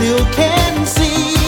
still can see.